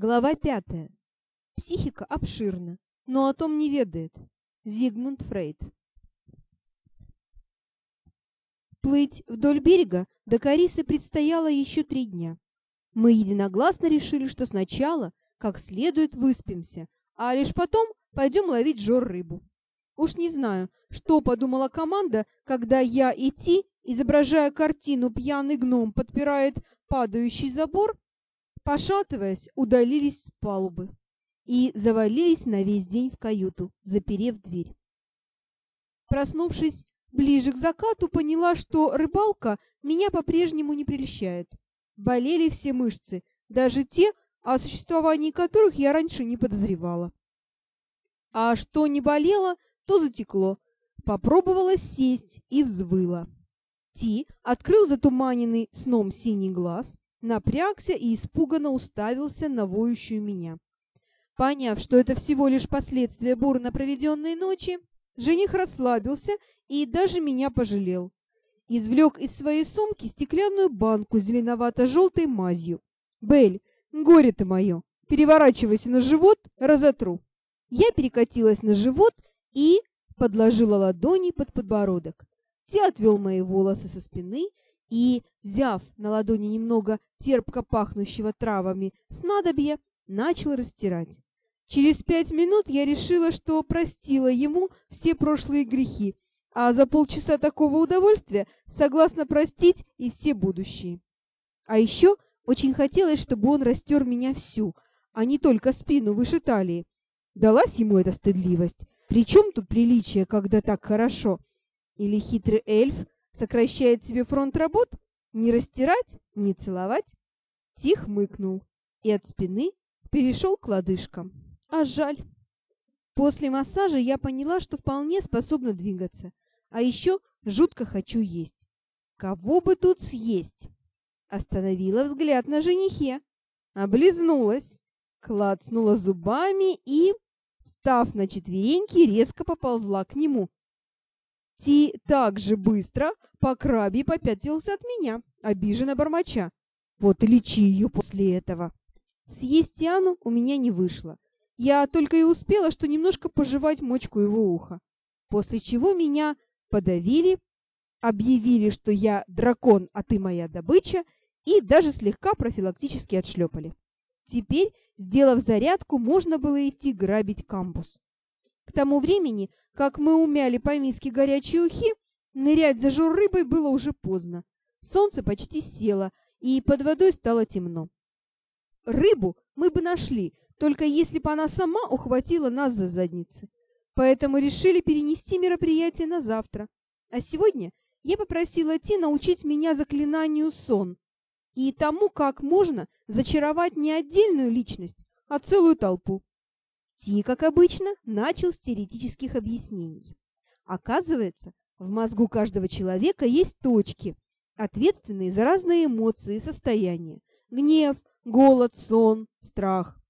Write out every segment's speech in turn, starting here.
Глава пятая. Психика обширна, но о том не ведает. Зигмунд Фрейд. Плыть вдоль берега до Карисы предстояло еще три дня. Мы единогласно решили, что сначала как следует выспимся, а лишь потом пойдем ловить жор-рыбу. Уж не знаю, что подумала команда, когда я и Ти, изображая картину «Пьяный гном подпирает падающий забор», пошатываясь, удалились с палубы и завалились на весь день в каюту, заперев дверь. Проснувшись ближе к закату, поняла, что рыбалка меня по-прежнему не прельщает. Болели все мышцы, даже те, о существовании которых я раньше не подозревала. А что не болело, то затекло. Попробовала сесть и взвыла. Ти открыл затуманенный сном синий глаз, напрягся и испуганно уставился на воющую меня. Поняв, что это всего лишь последствия бурно проведенной ночи, жених расслабился и даже меня пожалел. Извлек из своей сумки стеклянную банку с зеленовато-желтой мазью. «Бель, горе ты мое! Переворачивайся на живот, разотру!» Я перекатилась на живот и подложила ладони под подбородок. Те отвел мои волосы со спины и, взяв на ладони немного терпко пахнущего травами снадобья, начал растирать. Через пять минут я решила, что простила ему все прошлые грехи, а за полчаса такого удовольствия согласна простить и все будущие. А еще очень хотелось, чтобы он растер меня всю, а не только спину выше талии. Далась ему эта стыдливость. При чем тут приличие, когда так хорошо? Или хитрый эльф Сокращает себе фронт работ? Не растирать, не целовать? Тих мыкнул и от спины перешел к лодыжкам. А жаль. После массажа я поняла, что вполне способна двигаться. А еще жутко хочу есть. Кого бы тут съесть? Остановила взгляд на женихе. Облизнулась, клацнула зубами и, встав на четвереньки, резко поползла к нему. Ти так же быстро по крабе попятился от меня, обиженно бормоча. Вот и лечи ее после этого. Съесть Тиану у меня не вышло. Я только и успела, что немножко пожевать мочку его уха. После чего меня подавили, объявили, что я дракон, а ты моя добыча, и даже слегка профилактически отшлепали. Теперь, сделав зарядку, можно было идти грабить кампус. К тому времени, как мы умяли по миске горячие ухи, Нырять за жур рыбой было уже поздно. Солнце почти село, и под водой стало темно. Рыбу мы бы нашли, только если бы она сама ухватила нас за задницы. Поэтому решили перенести мероприятие на завтра. А сегодня я попросила Ти научить меня заклинанию сон и тому, как можно зачаровать не отдельную личность, а целую толпу. Ти, как обычно, начал с теоретических объяснений. Оказывается, в мозгу каждого человека есть точки, ответственные за разные эмоции и состояния. Гнев, голод, сон, страх.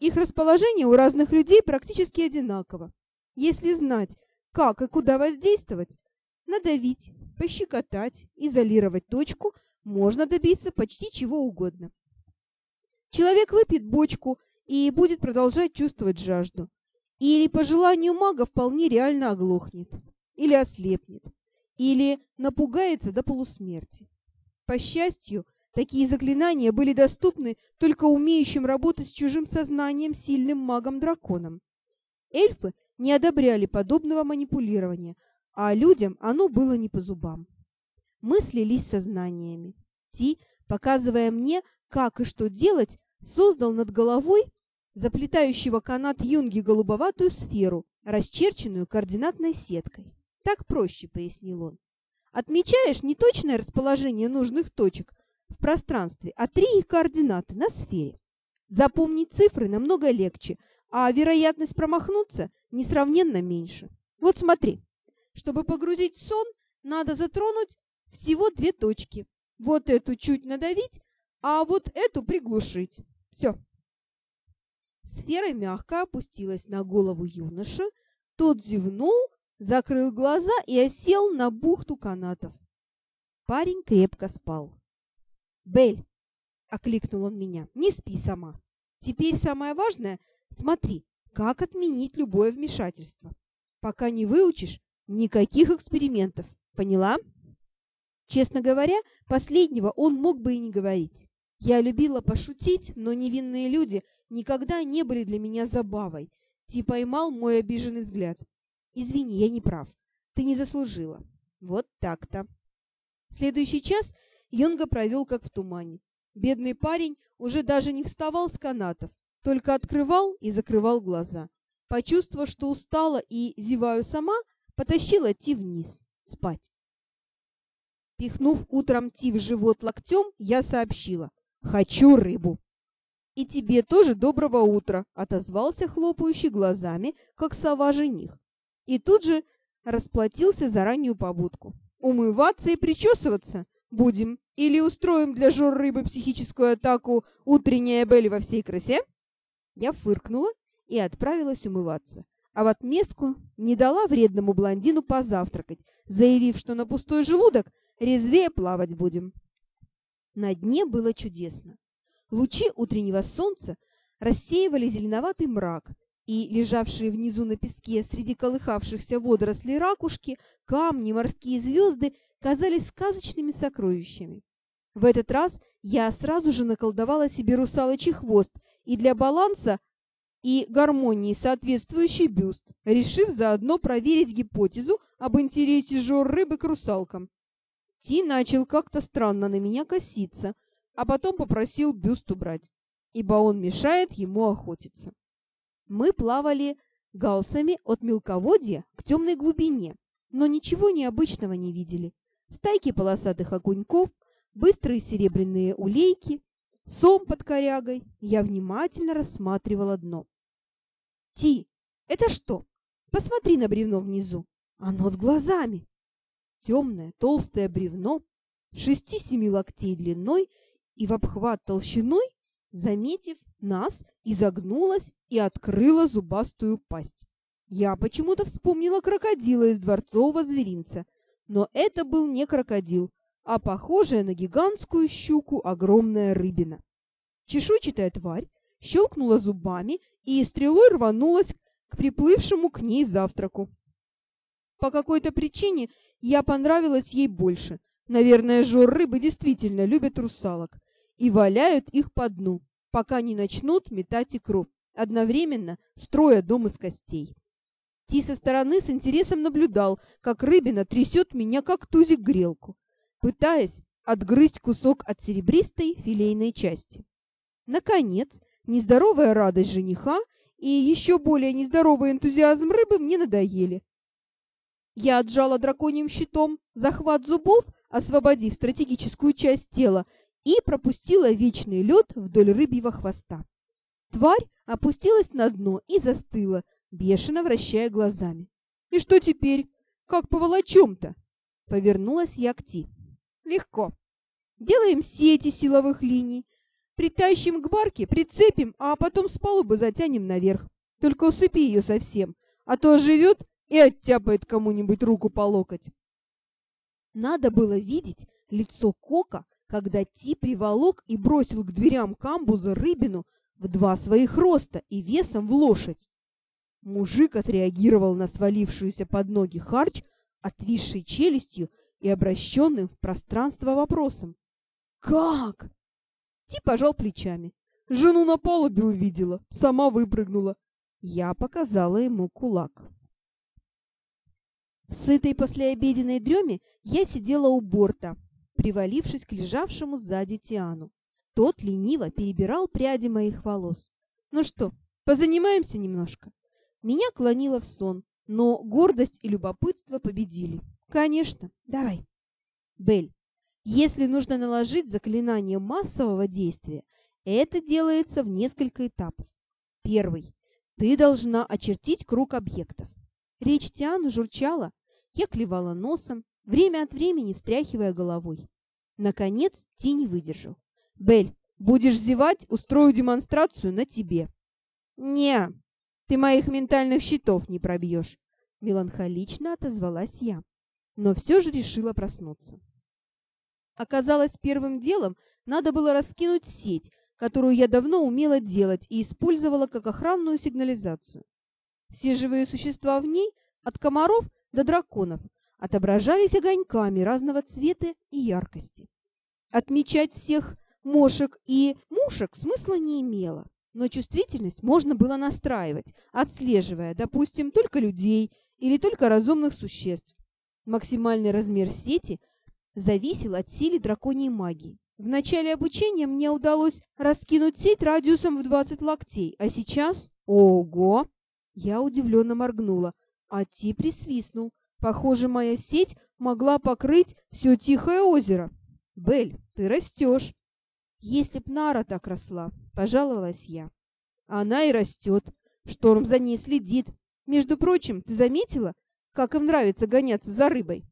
Их расположение у разных людей практически одинаково. Если знать, как и куда воздействовать, надавить, пощекотать, изолировать точку, можно добиться почти чего угодно. Человек выпьет бочку и будет продолжать чувствовать жажду. Или, по желанию мага, вполне реально оглохнет или ослепнет, или напугается до полусмерти. По счастью, такие заклинания были доступны только умеющим работать с чужим сознанием сильным магом-драконом. Эльфы не одобряли подобного манипулирования, а людям оно было не по зубам. Мы слились сознаниями. Ти, показывая мне, как и что делать, создал над головой заплетающего канат юнги голубоватую сферу, расчерченную координатной сеткой. Так проще, пояснил он. Отмечаешь не точное расположение нужных точек в пространстве, а три их координаты на сфере. Запомнить цифры намного легче, а вероятность промахнуться несравненно меньше. Вот смотри. Чтобы погрузить сон, надо затронуть всего две точки. Вот эту чуть надавить, а вот эту приглушить. Все. Сфера мягко опустилась на голову юноши, тот зевнул закрыл глаза и осел на бухту канатов. Парень крепко спал. «Бель!» — окликнул он меня. «Не спи сама!» Теперь самое важное — смотри, как отменить любое вмешательство. Пока не выучишь, никаких экспериментов. Поняла? Честно говоря, последнего он мог бы и не говорить. Я любила пошутить, но невинные люди никогда не были для меня забавой. Ти поймал мой обиженный взгляд. «Извини, я не прав. Ты не заслужила». Вот так-то. Следующий час Йонга провел как в тумане. Бедный парень уже даже не вставал с канатов, только открывал и закрывал глаза. Почувствовав, что устала и зеваю сама, потащила Ти вниз, спать. Пихнув утром Ти в живот локтем, я сообщила. «Хочу рыбу!» «И тебе тоже доброго утра!» — отозвался хлопающий глазами, как сова жених. И тут же расплатился за раннюю побудку. «Умываться и причесываться будем или устроим для жор рыбы психическую атаку утренняя Белли во всей красе?» Я фыркнула и отправилась умываться, а в отместку не дала вредному блондину позавтракать, заявив, что на пустой желудок резвее плавать будем. На дне было чудесно. Лучи утреннего солнца рассеивали зеленоватый мрак, и лежавшие внизу на песке среди колыхавшихся водорослей ракушки, камни, морские звезды казались сказочными сокровищами. В этот раз я сразу же наколдовала себе русалочий хвост и для баланса и гармонии соответствующий бюст, решив заодно проверить гипотезу об интересе жор рыбы к русалкам. Ти начал как-то странно на меня коситься, а потом попросил бюст убрать, ибо он мешает ему охотиться. Мы плавали галсами от мелководья к темной глубине, но ничего необычного не видели. Стайки полосатых окуньков, быстрые серебряные улейки, сом под корягой. Я внимательно рассматривала дно. «Ти, это что? Посмотри на бревно внизу. Оно с глазами!» Темное толстое бревно, шести-семи локтей длиной и в обхват толщиной, заметив нас, изогнулась и открыла зубастую пасть. Я почему-то вспомнила крокодила из дворцового зверинца, но это был не крокодил, а похожая на гигантскую щуку огромная рыбина. Чешуйчатая тварь щелкнула зубами и стрелой рванулась к приплывшему к ней завтраку. По какой-то причине я понравилась ей больше. Наверное, жор рыбы действительно любят русалок и валяют их по дну, пока не начнут метать икру, одновременно строя дом из костей. Ти со стороны с интересом наблюдал, как рыбина трясет меня, как тузик грелку, пытаясь отгрызть кусок от серебристой филейной части. Наконец, нездоровая радость жениха и еще более нездоровый энтузиазм рыбы мне надоели. Я отжала драконьим щитом захват зубов, освободив стратегическую часть тела, и пропустила вечный лед вдоль рыбьего хвоста. Тварь опустилась на дно и застыла, бешено вращая глазами. «И что теперь? Как по волочом-то?» Повернулась я к Ти. «Легко. Делаем сети силовых линий, притащим к барке, прицепим, а потом с палубы затянем наверх. Только усыпи ее совсем, а то живет и оттяпает кому-нибудь руку по локоть. Надо было видеть лицо Кока, когда Ти приволок и бросил к дверям камбуза рыбину в два своих роста и весом в лошадь. Мужик отреагировал на свалившуюся под ноги харч, отвисшей челюстью и обращенным в пространство вопросом. «Как?» Ти пожал плечами. Жену на палубе увидела, сама выпрыгнула. Я показала ему кулак. В сытой послеобеденной дреме я сидела у борта, привалившись к лежавшему сзади Тиану. Тот лениво перебирал пряди моих волос. «Ну что, позанимаемся немножко?» Меня клонило в сон, но гордость и любопытство победили. «Конечно, давай». «Бель, если нужно наложить заклинание массового действия, это делается в несколько этапов. Первый. Ты должна очертить круг объектов. Речь Тианы журчала, я клевала носом, время от времени встряхивая головой. Наконец Ти не выдержал. «Бель, будешь зевать, устрою демонстрацию на тебе». «Не, ты моих ментальных щитов не пробьешь», — меланхолично отозвалась я, но все же решила проснуться. Оказалось, первым делом надо было раскинуть сеть, которую я давно умела делать и использовала как охранную сигнализацию. Все живые существа в ней, от комаров до драконов, отображались огоньками разного цвета и яркости. Отмечать всех мошек и мушек смысла не имело, но чувствительность можно было настраивать, отслеживая, допустим, только людей или только разумных существ. Максимальный размер сети зависел от силы драконьей магии. В начале обучения мне удалось раскинуть сеть радиусом в 20 локтей, а сейчас... Ого! Я удивленно моргнула, а Ти присвистнул. Похоже, моя сеть могла покрыть все Тихое озеро. Бель, ты растешь. Если б Нара так росла, пожаловалась я. Она и растет. Шторм за ней следит. Между прочим, ты заметила, как им нравится гоняться за рыбой?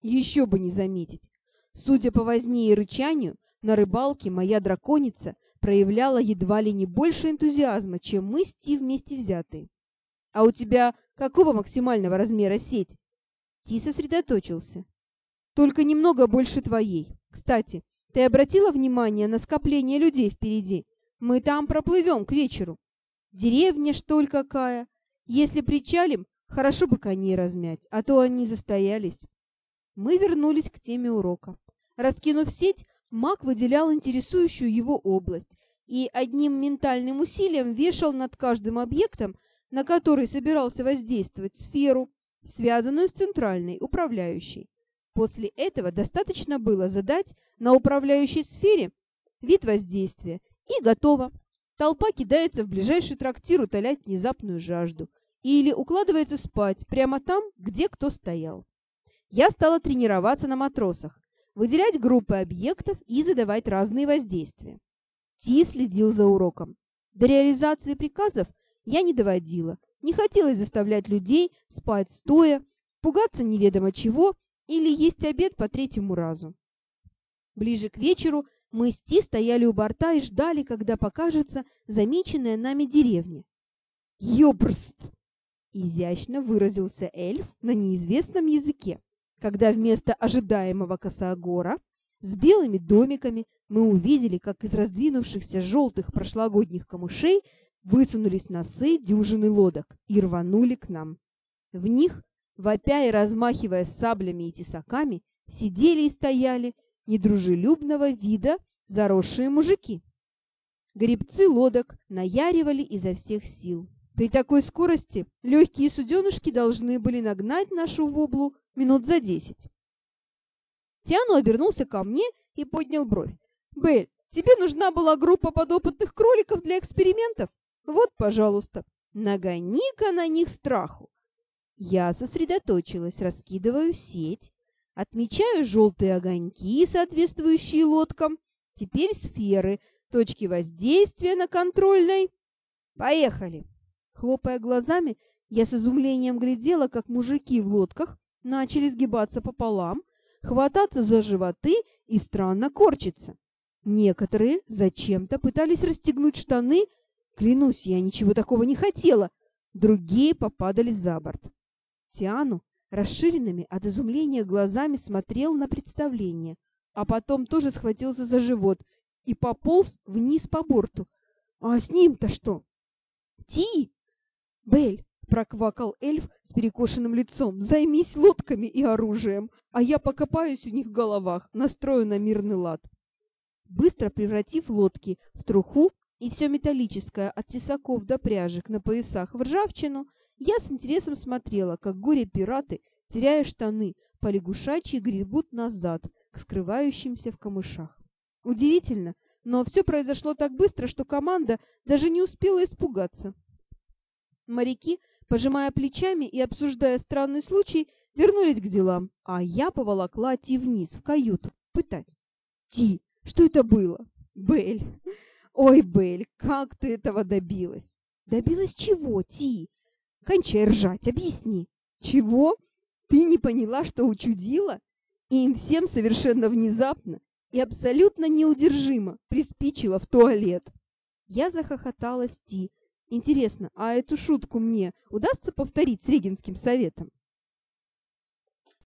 Еще бы не заметить. Судя по возне и рычанию, на рыбалке моя драконица проявляла едва ли не больше энтузиазма, чем мы с Ти вместе взятые. «А у тебя какого максимального размера сеть?» Ти сосредоточился. «Только немного больше твоей. Кстати, ты обратила внимание на скопление людей впереди? Мы там проплывем к вечеру. Деревня, что ли, какая? Если причалим, хорошо бы коней размять, а то они застоялись». Мы вернулись к теме урока. Раскинув сеть, маг выделял интересующую его область и одним ментальным усилием вешал над каждым объектом, на который собирался воздействовать, сферу, связанную с центральной, управляющей. После этого достаточно было задать на управляющей сфере вид воздействия, и готово. Толпа кидается в ближайший трактир утолять внезапную жажду или укладывается спать прямо там, где кто стоял. Я стала тренироваться на матросах, выделять группы объектов и задавать разные воздействия. Ти следил за уроком. До реализации приказов я не доводила. Не хотелось заставлять людей спать стоя, пугаться неведомо чего или есть обед по третьему разу. Ближе к вечеру мы с Ти стояли у борта и ждали, когда покажется замеченная нами деревня. «Ёбрст!» – изящно выразился эльф на неизвестном языке когда вместо ожидаемого косогора с белыми домиками мы увидели, как из раздвинувшихся желтых прошлогодних камышей высунулись носы дюжины лодок и рванули к нам. В них, вопя и размахивая саблями и тесаками, сидели и стояли недружелюбного вида заросшие мужики. Гребцы лодок наяривали изо всех сил. При такой скорости легкие суденышки должны были нагнать нашу воблу минут за десять. Тиану обернулся ко мне и поднял бровь. «Белль, тебе нужна была группа подопытных кроликов для экспериментов? Вот, пожалуйста, нагони-ка на них страху». Я сосредоточилась, раскидываю сеть, отмечаю желтые огоньки, соответствующие лодкам, теперь сферы, точки воздействия на контрольной. Поехали! Хлопая глазами, я с изумлением глядела, как мужики в лодках начали сгибаться пополам, хвататься за животы и странно корчиться. Некоторые зачем-то пытались расстегнуть штаны, клянусь, я ничего такого не хотела, другие попадали за борт. Тиану расширенными от изумления глазами смотрел на представление, а потом тоже схватился за живот и пополз вниз по борту. А с ним-то что? Ти! Бель, Проквакал эльф с перекошенным лицом. «Займись лодками и оружием, а я покопаюсь у них в головах, настрою на мирный лад». Быстро превратив лодки в труху и все металлическое от тесаков до пряжек на поясах в ржавчину, я с интересом смотрела, как горе-пираты, теряя штаны, по лягушачьи гребут назад к скрывающимся в камышах. Удивительно, но все произошло так быстро, что команда даже не успела испугаться. Моряки пожимая плечами и обсуждая странный случай, вернулись к делам, а я поволокла Ти вниз, в каюту, пытать. «Ти, что это было?» «Белль! Ой, Белль, как ты этого добилась?» «Добилась чего, Ти?» «Кончай ржать, объясни». «Чего? Ты не поняла, что учудила?» И им всем совершенно внезапно и абсолютно неудержимо приспичило в туалет. Я захохотала Ти, Интересно, а эту шутку мне удастся повторить с Регинским советом?